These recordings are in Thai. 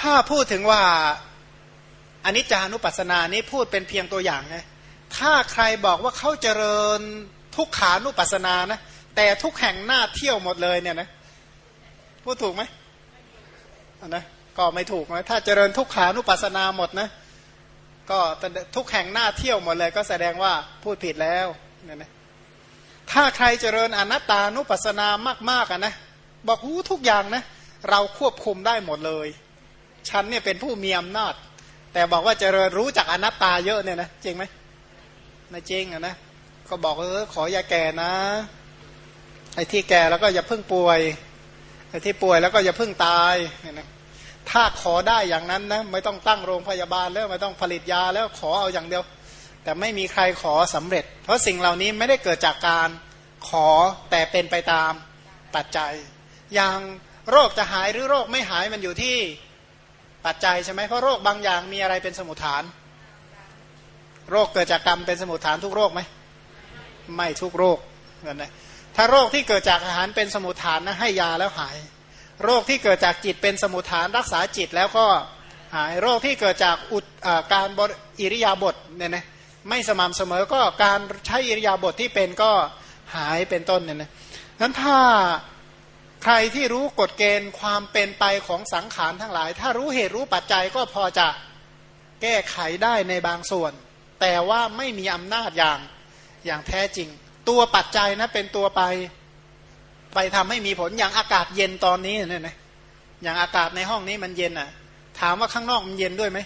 ถ้าพูดถึงว่าอันิจจานุปัสสนานี้พูดเป็นเพียงตัวอย่างไงถ้าใครบอกว่าเขาเจริญทุกขานุปัสสนานะแต่ทุกแห่งหน้าเที่ยวหมดเลยเนี่ยนะพูดถูกไหมนะก็ไม่ถูกนะถ้าเจริญทุกขานุปัสสนาหมดนะก็ทุกแห่งหน้าเที่ยวหมดเลย ก็แสดงว่าพูดผิดแล้วเนี่ยนะถ้าใครเจริญอนัตตานุปัสสนามากๆอะนะบอกหูทุกอย่างนะเราควบคุมได้หมดเลย ฉันเนี่ยเป็นผู้มีอำนาจ แต่บอกว่าเจริญรู้จักอนัตตาเยอะเนี่ยนะจริงไหมไม่จริงอะนะก็บอกเออขออย่าแก่นะไอ้ที่แก่แล้วก็อย่าเพิ่งป่วยไอ้ที่ป่วยแล้วก็อย่าเพิ่งตายเนี่ยนะถ้าขอได้อย่างนั้นนะไม่ต้องตั้งโรงพยาบาลแล้วไม่ต้องผลิตยาแล้วขอเอาอย่างเดียว แต่ไม่มีใครขอสำเร็จ เพราะสิ่งเหล่านี้ไม่ได้เกิดจากการขอแต่เป็นไปตามปัจจัย อย่างโรคจะหายหรือโรคไม่หายมันอยู่ที่ ปัจจัยใช่ไหมเพราะโรคบางอย่างมีอะไรเป็นสมุทฐาน โรคเกิดจากกรรมเป็นสมุทฐานทุกโรคไหมไม่ทุกโรคนั่นนะถ้าโรคที่เกิดจากอาหารเป็นสมุทฐานนะให้ยาแล้วหาย โรคที่เกิดจากจิตเป็นสมุทฐานรักษาจิตแล้วก็หายโรคที่เกิดจากอุดการอิริยาบถเนี่ยนะไม่สม่ำเสมอก็การใช้อิริยาบถทที่เป็นก็หายเป็นต้นเนี่ยนะนั้นถ้า ใครที่รู้กฎเกณฑ์ความเป็นไปของสังขารทั้งหลาย ถ้ารู้เหตุรู้ปัจจัยก็พอจะแก้ไขได้ในบางส่วน แต่ว่าไม่มีอำนาจอย่างอย่างแท้จริง ตัวปัจจัยนะเป็นตัวไป ไปทำให้มีผลอย่างอากาศเย็นตอนนี้เนี่ยนะอย่างอากาศในห้องนี้มันเย็นอะ ถามว่าข้างนอกมันเย็นด้วยไหม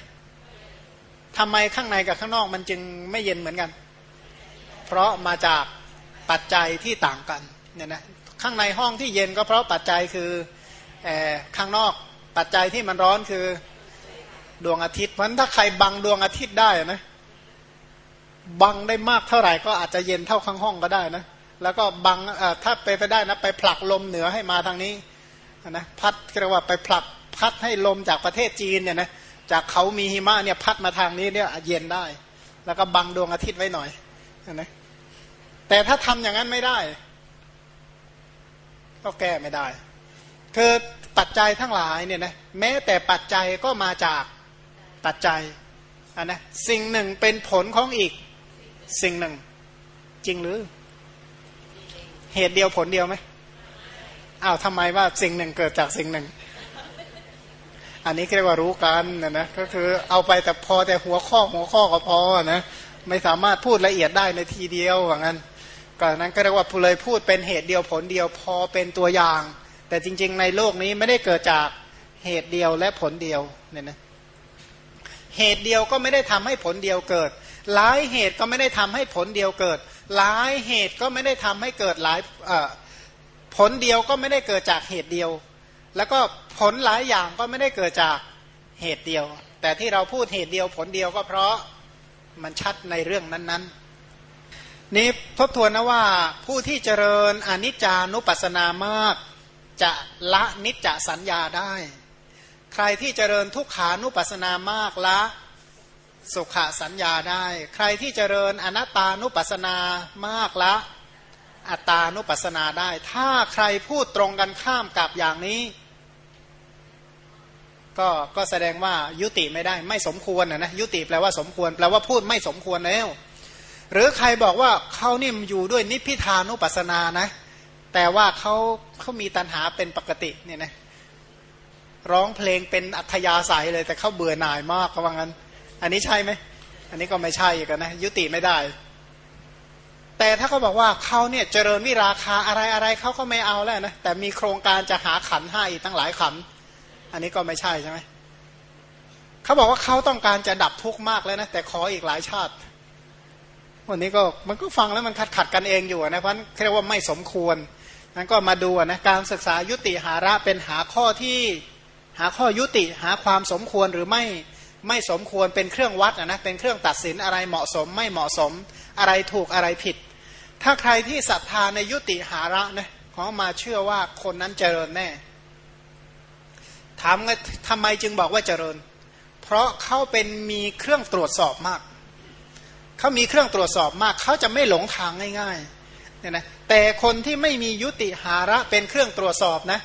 ทำไมข้างในกับข้างนอกมันจึงไม่เย็นเหมือนกัน เพราะมาจากปัจจัยที่ต่างกันเนี่ยนะ ข้างในห้องที่เย็นก็เพราะปัจจัยคือข้างนอกปัจจัยที่มันร้อนคือดวงอาทิตย์เพราะถ้าใครบังดวงอาทิตย์ได้นะบังได้มากเท่าไหร่ก็อาจจะเย็นเท่าข้างห้องก็ได้นะแล้วก็บังถ้าไปไปได้นะไปผลักลมเหนือให้มาทางนี้นะพัดเรียกว่าไปผลักพัดให้ลมจากประเทศจีนเนี่ยนะจากเขามีหิมะเนี่ยพัดมาทางนี้เนี่ยเย็นได้ แล้วก็บังดวงอาทิตย์ไว้หน่อยนะแต่ถ้าทำอย่างนั้นไม่ได้ ก็แก้ไม่ได้ คือปัจจัยทั้งหลายเนี่ยนะแม้แต่ปัจจัยก็มาจากปัจจัยอันนะสิ่งหนึ่งเป็นผลของอีกสิ่งหนึ่ง จริงหรือ เหตุเดียวผลเดียวไหมอ้าวทำไมว่าสิ่งหนึ่งเกิดจากสิ่งหนึ่ง อันนี้เรียกว่ารู้กันนะนะก็คือเอาไปแต่พอแต่หัวข้อหัวข้อก็พอนะไม่สามารถพูดละเอียดได้ในทีเดียวอย่างนั้น ก็นั้นก็เรียกว่าเลยพูดเป็นเหตุเดียวผลเดียวพอเป็นตัวอย่าง แต่จริง ๆ ในโลกนี้ไม่ได้เกิดจากเหตุเดียวและผลเดียวเนี่ยนะเหตุเดียวก็ไม่ได้ทำให้ผลเดียวเกิด หลายเหตุก็ไม่ได้ทำให้ผลเดียวเกิด หลายเหตุก็ไม่ได้ทำให้เกิดหลายผลเดียวก็ไม่ได้เกิดจากเหตุเดียว แล้วก็ผลหลายอย่างก็ไม่ได้เกิดจากเหตุเดียว แต่ที่เราพูดเหตุเดียวผลเดียวก็เพราะมันชัดในเรื่องนั้นๆ นี้ทบทวนนะว่าผู้ที่เจริญอนิจจานุปัสสนามาก จะละนิจจสัญญาได้ ใครที่เจริญทุกขานุปัสสนามากละสุขสัญญาได้ ใครที่เจริญอนัตตานุปัสสนามากละอัตตานุปัสสนาได้ ถ้าใครพูดตรงกันข้ามกับอย่างนี้ ก็ก็แสดงว่ายุติไม่ได้ ไม่สมควรนะนะยุติแปลว่าสมควร แปลว่าพูดไม่สมควรแล้ว หรือใครบอกว่าเขานี่อยู่ด้วยนิพพิทานุปัสสนานะ แต่ว่าเขาเขามีตัณหาเป็นปกติเนี่ยนะร้องเพลงเป็นอัธยาศัยเลย แต่เขาเบื่อหน่ายมากเขาว่างั้น อันนี้ใช่ไหม อันนี้ก็ไม่ใช่กันนะ ยุติไม่ได้ แต่ถ้าเขาบอกว่าเขาเนี่ยเจริญวิราคาอะไรอะไรเขาก็ไม่เอาแล้วนะแต่มีโครงการจะหาขันห้าอีกตั้งหลายขัน อันนี้ก็ไม่ใช่ใช่ไหมเขาบอกว่าเขาต้องการจะดับทุกข์มากแล้วนะแต่ขออีกหลายชาติ วันนี้ก็มันก็ฟังแล้วมันขัดขัดกันเองอยู่นะเพราะเรียกว่าไม่สมควรนั้นก็มาดูนะการศึกษายุติหาระเป็นหาข้อที่หาข้อยุติหาความสมควรหรือไม่ไม่สมควรเป็นเครื่องวัดนะเป็นเครื่องตัดสินอะไรเหมาะสม ไม่เหมาะสมอะไรถูกอะไรผิด ถ้าใครที่ศรัทธาในยุติหาระนะขามาเชื่อว่าคนนั้นเจริญแน่ถามทำไมจึงบอกว่าเจริญ เพราะเขาเป็นมีเครื่องตรวจสอบมาก เขามีเครื่องตรวจสอบมากเขาจะไม่หลงทางง่ายๆเนี่ยนะแต่คนที่ไม่มียุติหาระเป็นเครื่องตรวจสอบนะ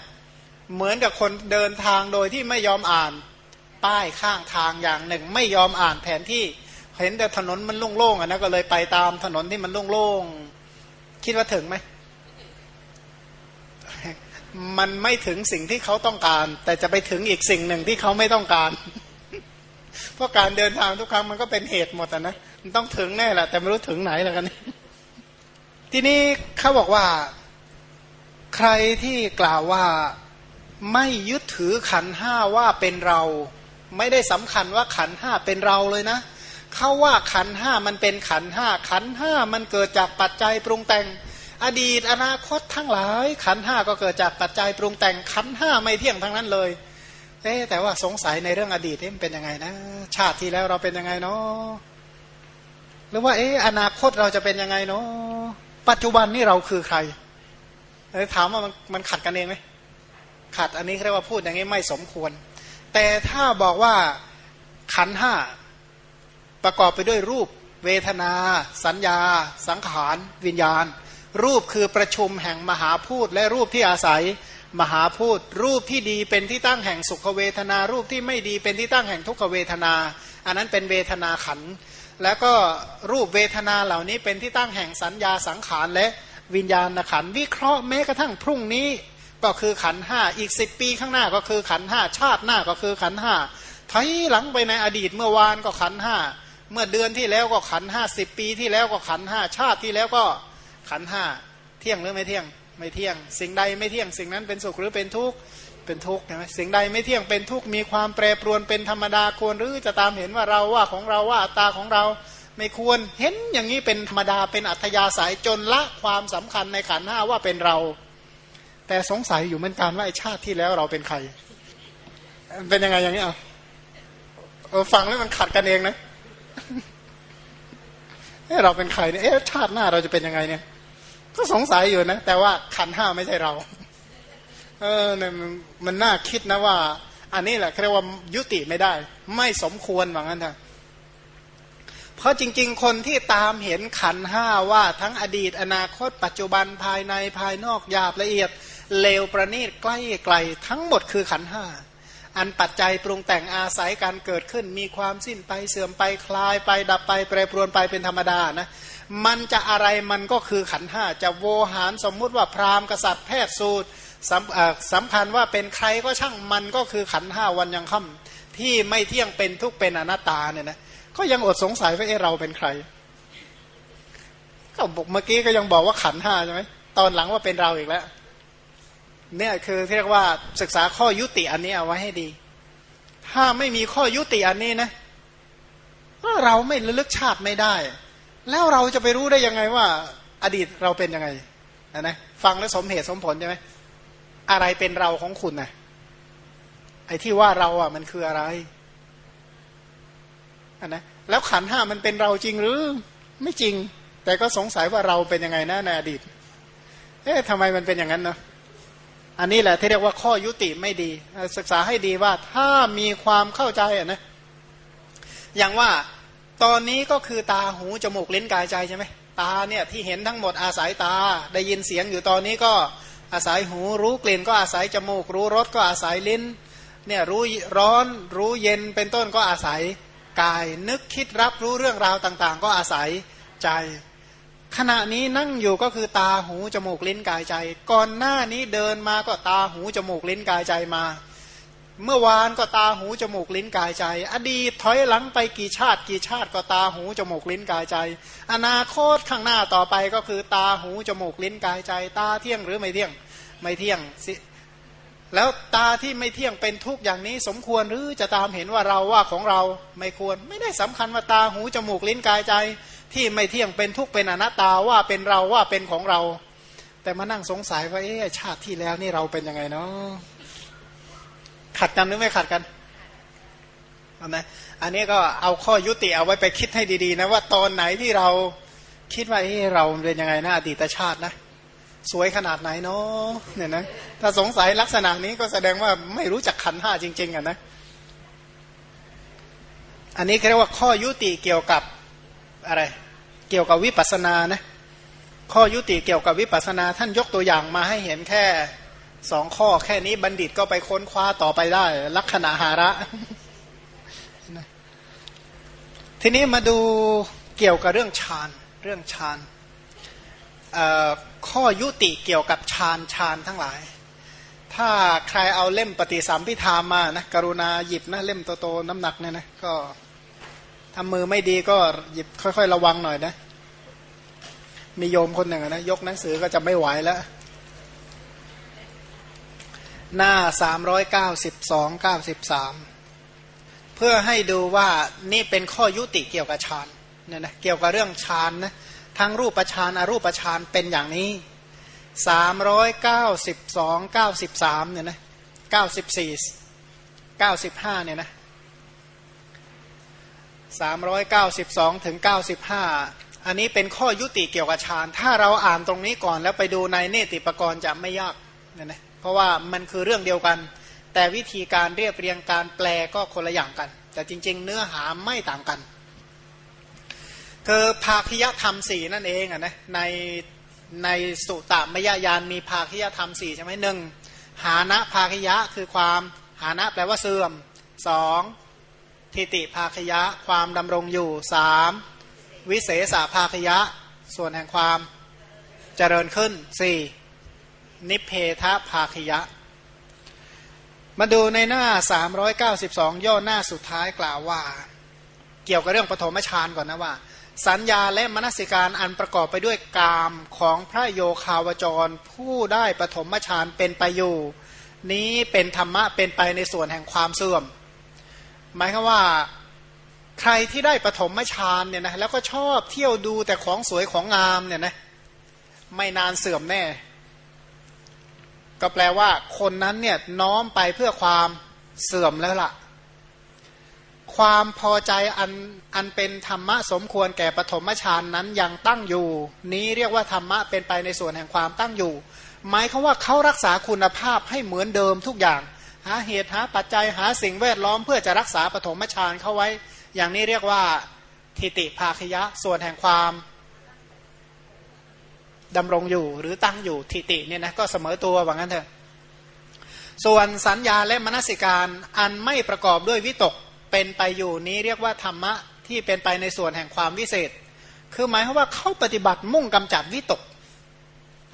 เหมือนกับคนเดินทางโดยที่ไม่ยอมอ่านป้ายข้างทางอย่างหนึ่ง ไม่ยอมอ่านแผนที่เห็นแต่ถนนมันโล่งๆอะนะก็เลยไปตามถนนที่มันโล่งๆคิดว่าถึงไหมมันไม่ถึงสิ่งที่เขาต้องการ แต่จะไปถึงอีกสิ่งหนึ่งที่เขาไม่ต้องการ เพราะการเดินทางทุกครั้งมันก็เป็นเหตุหมดนะมันต้องถึงแน่แหละแต่ไม่รู้ถึงไหนแล้วกันทีนี้เขาบอกว่าใครที่กล่าวว่าไม่ยึดถือขันห้าว่าเป็นเรา ไม่ได้สำคัญว่าขันห้าเป็นเราเลยนะเขาว่าขันห้ามันเป็นขันห้าขันห้ามันเกิดจากปัจจัยปรุงแต่ง อดีตอนาคตทั้งหลาย ขันห้าก็เกิดจากปัจจัยปรุงแต่งขันห้าไม่เที่ยงทั้งนั้นเลย เอ๊แต่ว่าสงสัยในเรื่องอดีตมันเป็นยังไงนะ ชาติที่แล้วเราเป็นยังไงเนาะหรือว่าเอ๊อนาคตเราจะเป็นยังไงเนาะปัจจุบันนี่เราคือใครถามว่ามันมันขัดกันเองไหมขัดอันนี้เรียกว่าพูดอย่างนี้ไม่สมควร แต่ถ้าบอกว่าขันห้าประกอบไปด้วยรูป เวทนา สัญญา สังขาร วิญญาณ รูปคือประชุมแห่งมหาพูดและรูปที่อาศัย มหาพูดรูปที่ดีเป็นที่ตั้งแห่งสุขเวทนา รูปที่ไม่ดีเป็นที่ตั้งแห่งทุกขเวทนา อันนั้นเป็นเวทนาขัน แล้วก็รูปเวทนาเหล่านี้เป็นที่ตั้งแห่งสัญญาสังขารและวิญญาณขันวิเคราะห์แม้กระทั่งพรุ่งนี้ก็คือขันห้าอีกสิบปีข้างหน้าก็คือขันห้าชาติหน้าก็คือขันห้าถอยหลังไปในอดีตเมื่อวานก็ขันห้าเมื่อเดือนที่แล้วก็ขันห้าสิบปีที่แล้วก็ขันห้าชาติที่แล้วก็ขันห้าเที่ยงหรือไม่เที่ยง ไม่เที่ยง สิ่งใดไม่เที่ยง สิ่งนั้นเป็นสุขหรือเป็นทุกข์เป็นทุกข์ใช่ไหมสิ่งใดไม่เที่ยงเป็นทุกข์มีความแปรปรวนเป็นธรรมดาควรหรือจะตามเห็นว่าเราว่าของเราว่าตาของเราไม่ควรเห็นอย่างนี้เป็นธรรมดาเป็นอัธยาศัยจนละความสำคัญในขันห้าว่าเป็นเรา แต่สงสัยอยู่เหมือนกันว่าไอชาติที่แล้วเราเป็นใคร เป็นยังไงอย่างนี้อะเออฟังแล้วมันขัดกันเองนะเออเราเป็นใครเนี่ยเอ๊ะชาติหน้าเราจะเป็นยังไงเนี่ย ก็สงสัยอยู่นะ แต่ว่าขันห้าไม่ใช่เรา เออเนี่ยมันน่าคิดนะว่า อันนี้แหละเรียกว่ายุติไม่ได้ ไม่สมควรว่างั้นเถอะเพราะจริง ๆ คนที่ตามเห็นขันห้าว่าทั้งอดีตอนาคต ปัจจุบันภายในภายนอกหยาบละเอียดเลวประณีตใกล้ไกล ทั้งหมดคือขันห้าอันปัจจัยปรุงแต่งอาศัยการเกิดขึ้น มีความสิ้นไปเสื่อมไปคลายไปดับไปแปรปรวนไปเป็นธรรมดานะ มันจะอะไรมันก็คือขันห้าจะโวหารสมมุติว่าพราหมณ์กษัตริย์แพทย์สูตรสัมพันธ์ว่าเป็นใครก็ช่างมันก็คือขันห้าวันยังค่ำที่ไม่เที่ยงเป็นทุกเป็นอนัตตาเนี่ยนะก็ยังอดสงสัยว่าเอเราเป็นใครก็บอกเมื่อกี้ก็ยังบอกว่าขันห้าใช่ไหมตอนหลังว่าเป็นเราอีกแล้ว เนี่ยคือเรียกว่าศึกษาข้อยุติอันนี้เอาไว้ให้ดี ถ้าไม่มีข้อยุติอันนี้นะเราไม่ระลึกชาติไม่ได้ แล้วเราจะไปรู้ได้ยังไงว่า อดีตเราเป็นยังไงนะนะฟังแล้วสมเหตุสมผลใช่ไหมอะไรเป็นเราของคุณนะไอ้ที่ว่าเราอะมันคืออะไรนะแล้วขันห้ามันเป็นเราจริงหรือ ไม่จริง แต่ก็สงสัยว่าเราเป็นยังไงนะในอดีต เอ๊ะทำไมมันเป็นอย่างนั้นเนาะอันนี้แหละที่เรียกว่าข้อยุติไม่ดี ศึกษาให้ดีว่าถ้ามีความเข้าใจอะนะอย่างว่า ตอนนี้ก็คือตาหูจมูกลิ้นกายใจใช่ไหมตาเนี่ยที่เห็นทั้งหมดอาศัยตา ได้ยินเสียงอยู่ตอนนี้ก็อาศัยหูรู้กลิ่นก็อาศัยจมูก รู้รสก็อาศัยลิ้นเนี่ยรู้ร้อนรู้เย็นเป็นต้นก็อาศัยกาย นึกคิดรับรู้เรื่องราวต่างๆ ก็อาศัยใจ ขณะนี้นั่งอยู่ก็คือตาหูจมูกลิ้นกายใจ ก่อนหน้านี้เดินมาก็ตาหูจมูกลิ้นกายใจมา เมื่อวานก็ตาหูจมูกลิ้นกายใจ อดีตถอยหลังไปกี่ชาติกี่ชาติก็ตาหูจมูกลิ้นกายใจ อนาคตข้างหน้าต่อไปก็คือตาหูจมูกลิ้นกายใจ ตาเที่ยงหรือไม่เที่ยงไม่เที่ยงสิแล้วตาที่ไม่เที่ยงเป็นทุกอย่างนี้ สมควรหรือจะตามเห็นว่าเราว่าของเราไม่ควร ไม่ได้สำคัญว่าตาหูจมูกลิ้นกายใจ ที่ไม่เที่ยงเป็นทุกเป็นอนัตตาว่าเป็นเราว่าเป็นของเรา แต่มานั่งสงสัยว่าเอ๊ะชาติที่แล้วนี่เราเป็นยังไงเนาะ ขัดกันหรือไม่ขัดกันนะอันนี้ก็เอาข้อยุติเอาไว้ไปคิดให้ดีๆนะว่าตอนไหนที่เราคิดว่าเอ๊ะเราเป็นยังไงนะอดีตชาตินะ สวยขนาดไหนเนาะเนี่ยนะถ้าสงสัยลักษณะนี้ก็แสดงว่าไม่รู้จักขันห้าจริง ๆอะนะอันนี้เรียกว่าข้อยุติเกี่ยวกับอะไร เกี่ยวกับวิปัสสนานะข้อยุติเกี่ยวกับวิปัสสนา ท่านยกตัวอย่างมาให้เห็นแค่ สองข้อแค่นี้บัณฑิตก็ไปค้นคว้าต่อไปได้ ลักษณะหาระ ทีนี้มาดูเกี่ยวกับเรื่องฌานเรื่องฌานข้อยุติเกี่ยวกับฌานฌานทั้งหลาย ถ้าใครเอาเล่มปฏิสัมพิธามานะกรุณาหยิบนะเล่มโตๆน้ำหนักเนี่ยนะก็ทำมือไม่ดีก็หยิบค่อย ๆ ระวังหน่อยนะมีโยมคนหนึ่งนะยกหนังสือก็จะไม่ไหวแล้ว หน้าสามร้อยเก้าสิบสองเก้าสิบสามเพื่อให้ดูว่านี่เป็นข้อยุติเกี่ยวกับฌานเนี่ยนะเกี่ยวกับเรื่องฌานนะทั้งรูปฌานอรูปฌานเป็นอย่างนี้สามร้อยเก้าสิบสองเก้าสิบสามเนี่ยนะเก้าสิบสี่เก้าสิบห้าเนี่ยนะสามร้อยเก้าสิบสองถึงเก้าสิบห้าอันนี้เป็นข้อยุติเกี่ยวกับฌาน ถ้าเราอ่านตรงนี้ก่อนแล้วไปดูในเนติปกรณ์จะไม่ยากเนี่ยนะ เพราะว่ามันคือเรื่องเดียวกัน แต่วิธีการเรียบเรียงการแปลก็คนละอย่างกัน แต่จริง ๆ เนื้อหาไม่ต่างกันคือภาคยธรรมสี่นั่นเองอะนะในในสุตตมยญาณมีภาคยธรรมสี่ใช่ไหมหนึ่งหานะภาคยะคือความหานะแปลว่าเสื่อมสองทิติภาคยะความดำรงอยู่สามวิเศษภาคยะ ส่วนแห่งความเจริญขึ้นสี่ นิเพทภาคยะ มาดูในหน้า 392 ย่อหน้าสุดท้ายกล่าวว่า เกี่ยวกับเรื่องปฐมฌานก่อนนะว่า สัญญาและมนสิการอันประกอบไปด้วยกามของพระโยคาวจร ผู้ได้ปฐมฌานเป็นไปอยู่ นี้เป็นธรรมะเป็นไปในส่วนแห่งความเสื่อม หมายคือว่าใครที่ได้ปฐมฌานเนี่ยนะแล้วก็ชอบเที่ยวดูแต่ของสวยของงามเนี่ยนะไม่นานเสื่อมแน่ ก็แปลว่าคนนั้นเนี่ยน้อมไปเพื่อความเสื่อมแล้วล่ะ ความพอใจอันอันเป็นธรรมะสมควรแก่ปฐมฌานนั้นยังตั้งอยู่ นี้เรียกว่าธรรมะเป็นไปในส่วนแห่งความตั้งอยู่ หมายคือว่าเขารักษาคุณภาพให้เหมือนเดิมทุกอย่าง หาเหตุหาปัจจัยหาสิ่งแวดล้อมเพื่อจะรักษาปฐมฌานเข้าไว้ อย่างนี้เรียกว่าทิติภาคยะส่วนแห่งความ ดำรงอยู่ หรือตั้งอยู่ทิติเนี่ยนะก็เสมอตัวว่างั้นเถอะส่วนสัญญาและมนสิการอันไม่ประกอบด้วยวิตกเป็นไปอยู่นี้เรียกว่าธรรมะที่เป็นไปในส่วนแห่งความวิเศษ คือหมายความว่าเขาปฏิบัติมุ่งกำจัดวิตก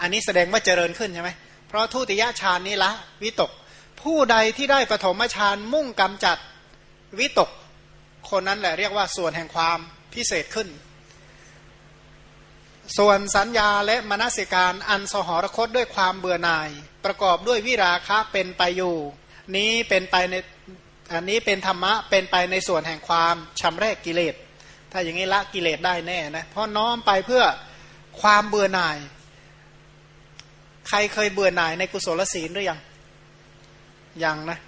อันนี้แสดงว่าเจริญขึ้นใช่ไหมเพราะทุติยฌานนี้ละวิตก ผู้ใดที่ได้ปฐมฌานมุ่งกำจัดวิตก คนนั้นแหละเรียกว่าส่วนแห่งความพิเศษขึ้น ส่วนสัญญาและมนสิการอันสหรคตด้วยความเบื่อหน่าย ประกอบด้วยวิราคะเป็นไปอยู่ นี้เป็นไปในอันนี้เป็นธรรมะเป็นไปในส่วนแห่งความชำระกกิเลส ถ้าอย่างนี้ละกิเลสได้แน่นะเพราะน้อมไปเพื่อความเบื่อหน่าย ใครเคยเบื่อหน่ายในกุศลศีลหรือยังยังนะ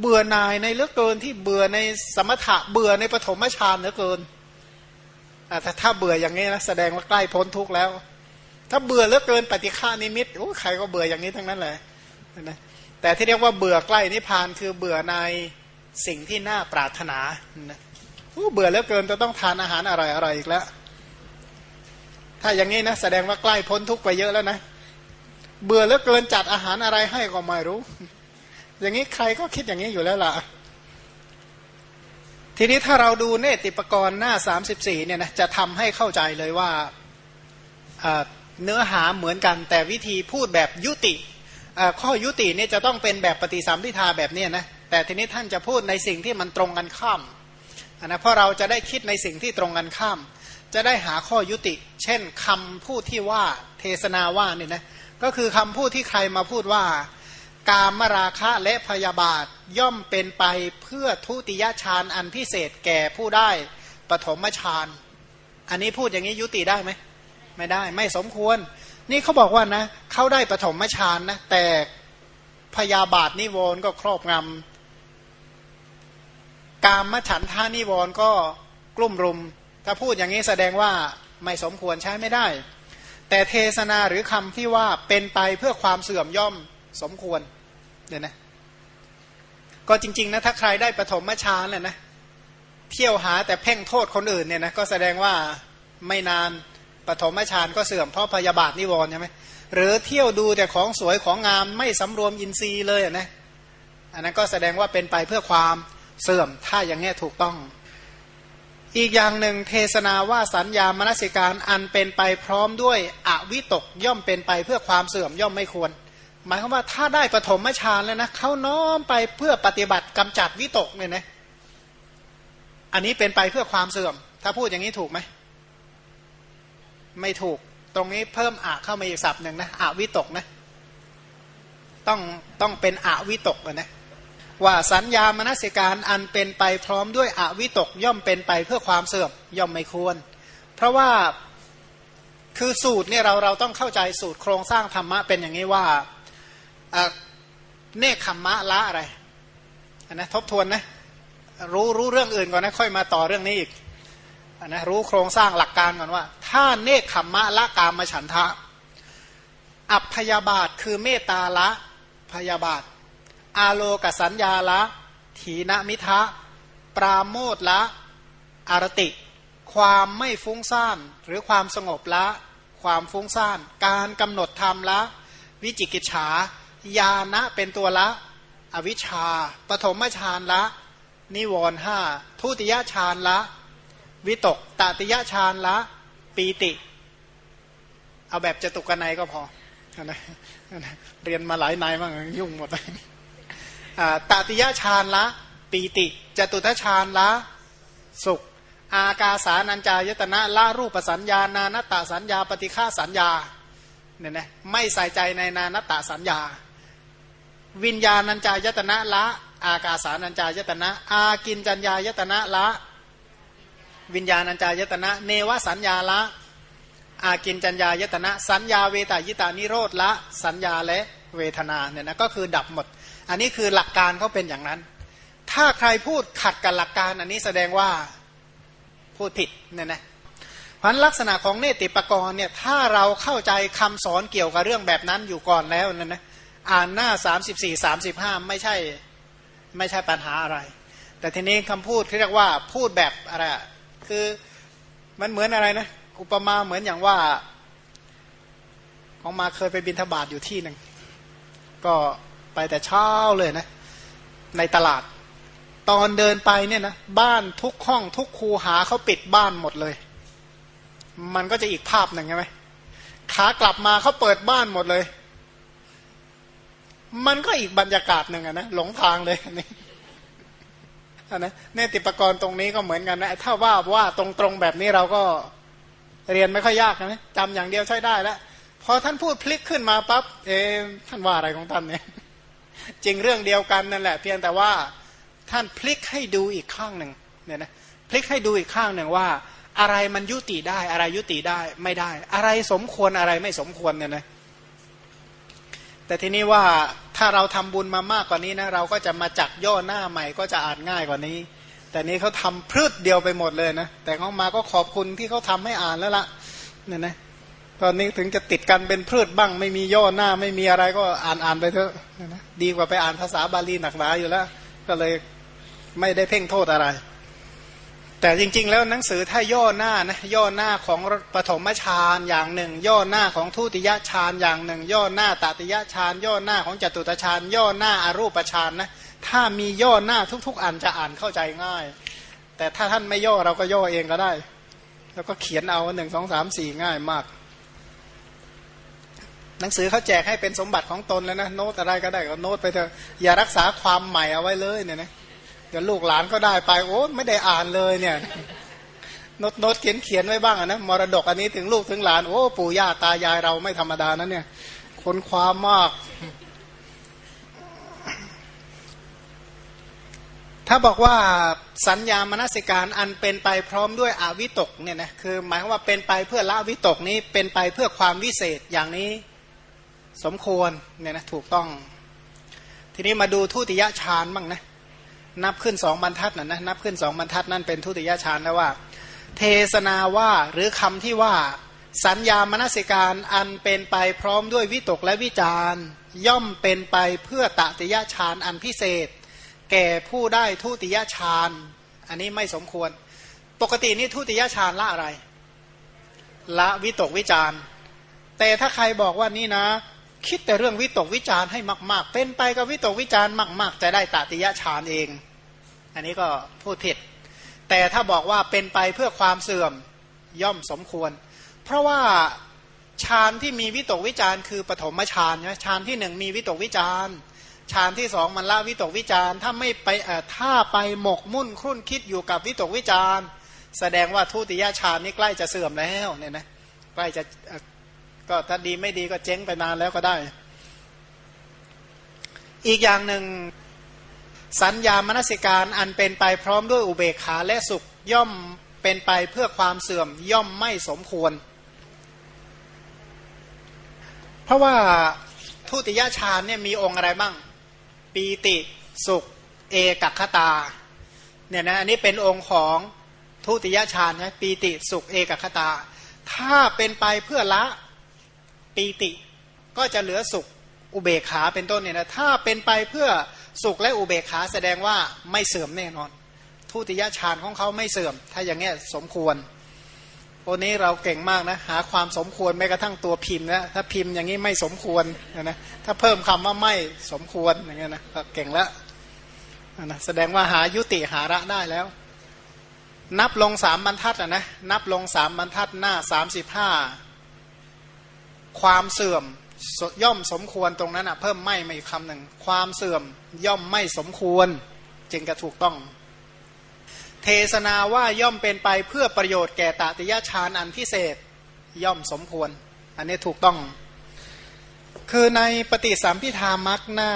เบื่อหน่ายในเลือกเกินที่เบื่อในสมถะเบื่อในปฐมฌานเหลือเกิน ถ้าเบื่ออย่างนี้นะแสดงว่าใกล้พ้นทุกข์แล้ว ถ้าเบื่อเหลือเกินปฏิฆานิมิตโอ้ใครก็เบื่ออย่างนี้ทั้งนั้นแหละนะแต่ที่เรียกว่าเบื่อใกล้นิพพานคือเบื่อในสิ่งที่น่าปรารถนานะเบื่อเหลือเกินจะต้องทานอาหารอร่อยๆอีกแล้ว ถ้าอย่างนี้นะแสดงว่าใกล้พ้นทุกข์ไปเยอะแล้วนะเบื่อเหลือเกินจัดอาหารอะไรให้ก็ไม่รู้ อย่างนี้ใครก็คิดอย่างนี้อยู่แล้วล่ะ ทีนี้ถ้าเราดูเนติปกรณ์หน้า 34เนี่ยนะจะทำให้เข้าใจเลยว่าเนื้อหาเหมือนกันแต่วิธีพูดแบบยุติข้อยุติเนี่ยจะต้องเป็นแบบปฏิสัมพิทาแบบนี้นะแต่ทีนี้ท่านจะพูดในสิ่งที่มันตรงกันข้ามนะเพราะเราจะได้คิดในสิ่งที่ตรงกันข้าม จะได้หาข้อยุติ เช่นคำพูดที่ว่าเทศนาว่าเนี่ยนะก็คือคำพูดที่ใครมาพูดว่า กามราคะและพยาบาทย่อมเป็นไปเพื่อทุติยฌานอันพิเศษแก่ผู้ได้ปฐมฌาน อันนี้พูดอย่างนี้ยุติได้ไหม ไม่ได้ไม่สมควร นี่เขาบอกว่านะเขาได้ปฐมฌานนะแต่พยาบาทนิวรณ์ก็ครอบงำกามฉันทานิวรณ์ก็กลุ่มรุม ถ้าพูดอย่างนี้แสดงว่าไม่สมควรใช้ไม่ได้ แต่เทศนาหรือคำที่ว่าเป็นไปเพื่อความเสื่อมย่อมสมควร เนี่ยนะก็จริง ๆนะถ้าใครได้ปฐมฌานแหละนะเที่ยวหาแต่เพ่งโทษคนอื่นเนี่ยนะก็แสดงว่าไม่นานปฐมฌานก็เสื่อมเพราะพยาบาทนิวรณ์ใช่ไหมหรือเที่ยวดูแต่ของสวยของงามไม่สำรวมอินทรีย์เลยอะนะอันนั้นก็แสดงว่าเป็นไปเพื่อความเสื่อมถ้าอย่างนี้ถูกต้อง อีกอย่างหนึ่งเทศนาว่าสัญญามนสิการอันเป็นไปพร้อมด้วยอวิตกย่อมเป็นไปเพื่อความเสื่อมย่อมไม่ควร หมายความว่าถ้าได้ปฐมฌานแล้วนะเขาน้อมไปเพื่อปฏิบัติกำจัดวิตกเนี่ยนะอันนี้เป็นไปเพื่อความเสื่อม ถ้าพูดอย่างนี้ถูกไหมไม่ถูกตรงนี้เพิ่มอะเข้ามาอีกศัพท์หนึ่งนะอะวิตกนะ ต้องต้องเป็นอะวิตกนะว่าสัญญามนสิการอันเป็นไปพร้อมด้วยอวิตกย่อมเป็นไปเพื่อความเสื่อมย่อมไม่ควร เพราะว่าคือสูตรเนี่ยเราเราต้องเข้าใจสูตรโครงสร้างธรรมะเป็นอย่างนี้ว่า เนคขมมะละอะไรนะทบทวนนะรู้รู้เรื่องอื่นก่อนนะค่อยมาต่อเรื่องนี้อีกนะรู้โครงสร้างหลักการก่อนว่า ถ้าเนคขมมะละกามฉันทะ อัพยาบาทคือเมตตาละพยาบาท อาโลกสัญญาละถีนมิทะ ปราโมทละ อารติ ความไม่ฟุ้งซ่านหรือความสงบละ ความฟุ้งซ่าน การกำหนดธรรมละ วิจิกิจฉา ญาณะเป็นตัวละ อวิชชา ปฐมฌานละ นิวรห้าทุติยฌานละ วิตกตติยฌานละ ปีติ เอาแบบจตุกนัยก็พอนะเรียนมาหลายนายบ้างยุ่งหมดตติยฌานละ ปีติจตุทฌานละ สุข อากาสานัญจายตนะละรูปสัญญา นานตาสัญญา ปฏิฆาสัญญาเนี่ยนะไม่ใส่ใจในนานตาสัญญา วิญญาณัญจายตนะละ อากาสานัญจายตนะ อากินจัญญายตนะละ วิญญาณัญจายตนะ เนวสัญญาละ อากินจัญญายตนะ สัญญาเวตายตานิโรธละ สัญญาและเวทนาเนี่ยนะก็คือดับหมด อันนี้คือหลักการเขาเป็นอย่างนั้น ถ้าใครพูดขัดกับหลักการ อันนี้แสดงว่าพูดผิดเนี่ยนะพันลักษณะของเนติปกรณ์เนี่ยถ้าเราเข้าใจคำสอนเกี่ยวกับเรื่องแบบนั้นอยู่ก่อนแล้วนั่นนะ อ่านหน้าสามสิบสี่สามสิบห้าไม่ใช่ไม่ใช่ปัญหาอะไร แต่ทีนี้คำพูดที่เรียกว่าพูดแบบอะไรคือมันเหมือนอะไรนะ อุปมาเหมือนอย่างว่า ของมาเคยไปบินทบาทอยู่ที่หนึ่งก็ไปแต่เช้าเลยนะ ในตลาด ตอนเดินไปเนี่ยนะบ้านทุกห้องทุกคูหาเขาปิดบ้านหมดเลย มันก็จะอีกภาพหนึ่งใช่ไหมขากลับมาเขาเปิดบ้านหมดเลย มันก็อีกบรรยากาศหนึ่งอะนะหลงทางเลยนี่นะเนติปกรณ์ตรงนี้ก็เหมือนกันนะถ้าว่าว่าตรงๆแบบนี้เราก็เรียนไม่ค่อยยากนะจำอย่างเดียวใช้ได้แล้วพอท่านพูดพลิกขึ้นมาปั๊บเอท่านว่าอะไรของท่านเนี่ยจริงเรื่องเดียวกันนั่นแหละ เพียงแต่ว่าท่านพลิกให้ดูอีกข้างหนึ่งเนี่ยนะพลิกให้ดูอีกข้างหนึ่งว่า อะไรมันยุติได้ อะไรยุติได้ไม่ได้ อะไรสมควรอะไรไม่สมควรเนี่ยนะ แต่ทีนี้ว่าถ้าเราทำบุญมามากกว่านี้นะเราก็จะมาจัดย่อหน้าใหม่ก็จะอ่านง่ายกว่านี้ แต่นี้เขาทำพืชเดียวไปหมดเลยนะแต่เขามาก็ขอบคุณที่เขาทำให้อ่านแล้วละเนี่ยนะตอนนี้ถึงจะติดกันเป็นพืชบ้าง ไม่มีย่อหน้าไม่มีอะไรก็อ่านอ่านไปเถอะนะดีกว่าไปอ่านภาษาบาลีหนักหนาอยู่แล้ว ก็เลยไม่ได้เพ่งโทษอะไร แต่จริง ๆ แล้วหนังสือถ้าย่อหน้านะย่อหน้าของปฐมฌานอย่างหนึ่ง ย่อหน้าของทุติยฌานอย่างหนึ่ง ย่อหน้าตติยฌานย่อหน้าของจตุตฌานย่อหน้าอารูปฌานนะถ้ามีย่อหน้าทุก ๆ อันจะอ่านเข้าใจง่าย แต่ถ้าท่านไม่ย่อเราก็ย่อเองก็ได้ แล้วก็เขียนเอาหนึ่งสองสามสี่ง่ายมาก หนังสือเขาแจกให้เป็นสมบัติของตนแล้วนะโน้ตอะไรก็ได้ก็โน้ตไปเถอะอย่ารักษาความใหม่เอาไว้เลยเนี่ยนะ เดี๋ยวลูกหลานก็ได้ไป โอ้ไม่ได้อ่านเลยเนี่ยโน้ตโน้ตเขียนเขียนไว้บ้างนะมรดกอันนี้ถึงลูกถึงหลานโอ้ปู่ย่าตายายเราไม่ธรรมดานะเนี่ยคนความมาก ถ้าบอกว่าสัญญามนสิการอันเป็นไปพร้อมด้วยอวิตกเนี่ยนะคือ หมายว่าเป็นไปเพื่อละวิตกนี้เป็นไปเพื่อความวิเศษอย่างนี้สมควรเนี่ยนะถูกต้อง ทีนี้มาดูทุติยฌานบ้างนะ นับขึ้นสองบรรทัดนะนะนับขึ้นสองบรรทัดนั่นเป็นทุติยฌานแล้วว่า เทศนาว่าหรือคำที่ว่า สัญญามนสิการอันเป็นไปพร้อมด้วยวิตกและวิจารย่อมเป็นไปเพื่อตติยฌานอันพิเศษ แก่ผู้ได้ทุติยฌานอันนี้ไม่สมควร ปกตินี่ทุติยฌานละอะไร ละวิตกวิจารแต่ถ้าใครบอกว่านี่นะ คิดแต่เรื่องวิตกวิจารให้มาก ๆ เป็นไปกับวิตกวิจารมาก ๆ จะได้ตติยะฌานเอง อันนี้ก็พูดผิด แต่ถ้าบอกว่าเป็นไปเพื่อความเสื่อมย่อมสมควร เพราะว่าฌานที่มีวิตกวิจารคือปฐมฌานนะฌานที่หนึ่งมีวิตกวิจารฌานที่สองมันละวิตกวิจารถ้าไม่ไปถ้าไปหมกมุ่นครุ่นคิดอยู่กับวิตกวิจารแสดงว่าทุติยฌานนี้ใกล้จะเสื่อมแล้วเนี่ยนะใกล้จะ ก็ถ้าดีไม่ดีก็เจ๊งไปนานแล้วก็ได้ อีกอย่างหนึ่งสัญญามนสิการอันเป็นไปพร้อมด้วยอุเบกขาและสุขย่อมเป็นไปเพื่อความเสื่อมย่อมไม่สมควร เพราะว่าทุติยฌานเนี่ยมีองค์อะไรบ้าง ปีติสุข เอกัคตาเนี่ยนะอันนี้เป็นองค์ของทุติยฌานนะปีติสุขเอกัคตา ถ้าเป็นไปเพื่อละ ปีติก็จะเหลือสุขอุเบกขาเป็นต้นเนี่ยนะถ้าเป็นไปเพื่อสุขและอุเบกขาแสดงว่าไม่เสื่อมแน่นอน ทุติยฌานของเขาไม่เสื่อม ถ้าอย่างเงี้ยสมควรโอนี้เราเก่งมากนะหาความสมควรแม้กระทั่งตัวพิมพ์นะถ้าพิมพ์อย่างนี้ไม่สมควรนะถ้าเพิ่มคำว่าไม่สมควรอย่างเงี้ยนะก็เก่งแล้วนะแสดงว่าหายุติหาระได้แล้ว นับลงสามบรรทัดนะนับลงสามบรรทัดหน้าสามสิบห้า ความเสื่อมย่อมสมควรตรงนั้นอะเพิ่มไม่มาอีกคำหนึ่งความเสื่อมย่อมไม่สมควร จึงจะถูกต้อง เทศนาว่าย่อมเป็นไปเพื่อประโยชน์แก่ตติยฌานอันพิเศษย่อมสมควร อันนี้ถูกต้อง คือในปฏิสัมพิธามักหน้า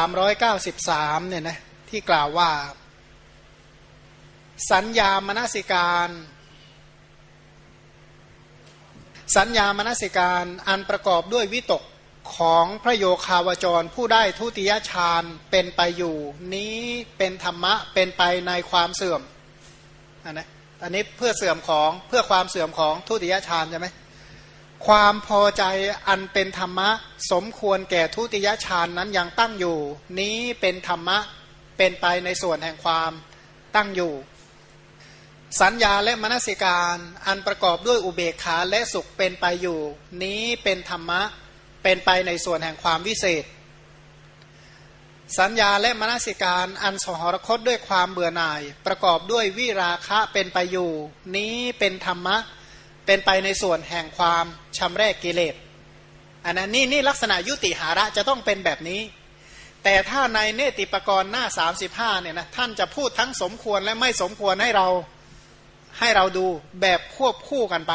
393เนี่ยนะที่กล่าวว่า สัญญามนสิการ สัญญามนสิการอันประกอบด้วยวิตกของพระโยคาวจรผู้ได้ทุติยฌานเป็นไปอยู่ นี้เป็นธรรมะเป็นไปในความเสื่อมอันนะอันนี้เพื่อเสื่อมของเพื่อความเสื่อมของทุติยฌานใช่ไหมความพอใจอันเป็นธรรมะ สมควรแก่ทุติยฌานนั้นยังตั้งอยู่ นี้เป็นธรรมะเป็นไปในส่วนแห่งความตั้งอยู่ สัญญาและมนสิการอันประกอบด้วยอุเบกขาและสุขเป็นไปอยู่ นี้เป็นธรรมะเป็นไปในส่วนแห่งความวิเศษ สัญญาและมนสิการอันสหรคตด้วยความเบื่อหน่าย ประกอบด้วยวิราคะเป็นไปอยู่ นี้เป็นธรรมะเป็นไปในส่วนแห่งความชำแรกกิเลสอันนั้นนี่นี่ลักษณะยุติหาระจะต้องเป็นแบบนี้ แต่ถ้าในเนติปกรณ์หน้า 35เนี่ยนะท่านจะพูดทั้งสมควรและไม่สมควรให้เรา ให้เราดูแบบควบคู่กันไป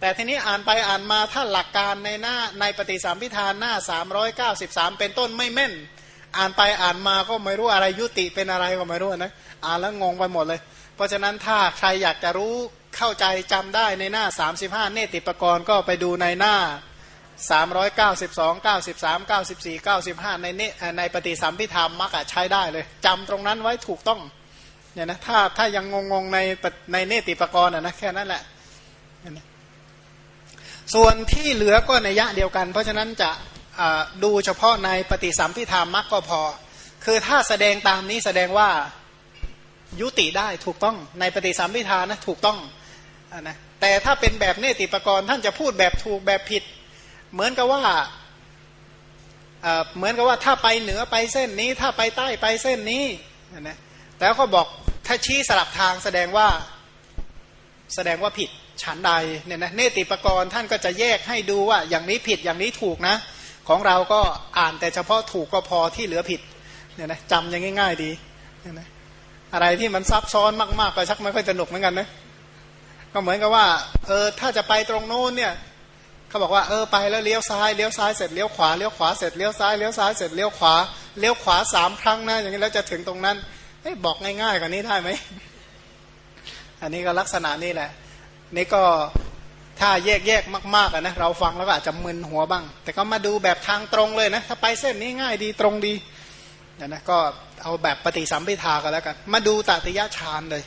แต่ทีนี้อ่านไปอ่านมาถ้าหลักการในหน้าในปฏิสัมพิธานหน้า 393 เป็นต้นไม่แม่น อ่านไปอ่านมาก็ไม่รู้อะไรยุติเป็นอะไรก็ไม่รู้นะอ่านแล้วงงไปหมดเลย เพราะฉะนั้นถ้าใครอยากจะรู้เข้าใจจำได้ในหน้า 35 เนติปกรณ์ก็ไปดูในหน้า 392 93 94 95 ในเนในปฏิสัมพิธามมักใช้ได้เลยจำตรงนั้นไว้ถูกต้อง เนี่ยนะถ้าถ้ายังงงๆในในเนติปกรณ์นะแค่นั้นแหละส่วนที่เหลือก็ในยะเดียวกัน เพราะฉะนั้นจะดูเฉพาะในปฏิสัมพิธามมักก็พอ คือถ้าแสดงตามนี้แสดงว่ายุติได้ถูกต้องในปฏิสัมพิธานะถูกต้องนะแต่ถ้าเป็นแบบเนติปกรณ์ท่านจะพูดแบบถูกแบบผิด เหมือนกับว่าเหมือนกับว่าถ้าไปเหนือไปเส้นนี้ ถ้าไปใต้ไปเส้นนี้นะ แล้วก็บอกถ้าชี้สลับทางแสดงว่าแสดงว่าผิดฉันใดเนี่ยนะเนติปกรณ์ท่านก็จะแยกให้ดูว่าอย่างนี้ผิดอย่างนี้ถูกนะ ของเราก็อ่านแต่เฉพาะถูกก็พอที่เหลือผิดเนี่ยนะจำยังง่าย ๆ ดีเนี่ยนะอะไรที่มันซับซ้อนมากๆก็ชักไม่ค่อยสนุกเหมือนกันนะก็เหมือนกับว่าเออถ้าจะไปตรงโน้นเนี่ยเขาบอกว่าเออไปแล้วเลี้ยวซ้ายเลี้ยวซ้ายเสร็จเลี้ยวขวาเลี้ยวขวาเสร็จเลี้ยวซ้ายเลี้ยวซ้ายเสร็จเลี้ยวขวาเลี้ยวขวาสามครั้งนะอย่างนี้แล้วจะถึงตรงนั้น บอกง่ายๆกว่านี้ได้ไหม อันนี้ก็ลักษณะนี้แหละ นี่ก็ถ้าแยกๆมากๆนะเราฟังแล้วก็อาจจะมึนหัวบ้าง แต่ก็มาดูแบบทางตรงเลยนะถ้าไปเส้นนี้ง่ายดีตรงดีนะนะก็เอาแบบปฏิสัมพิทากันแล้วกัน มาดูตติยะฌานเลย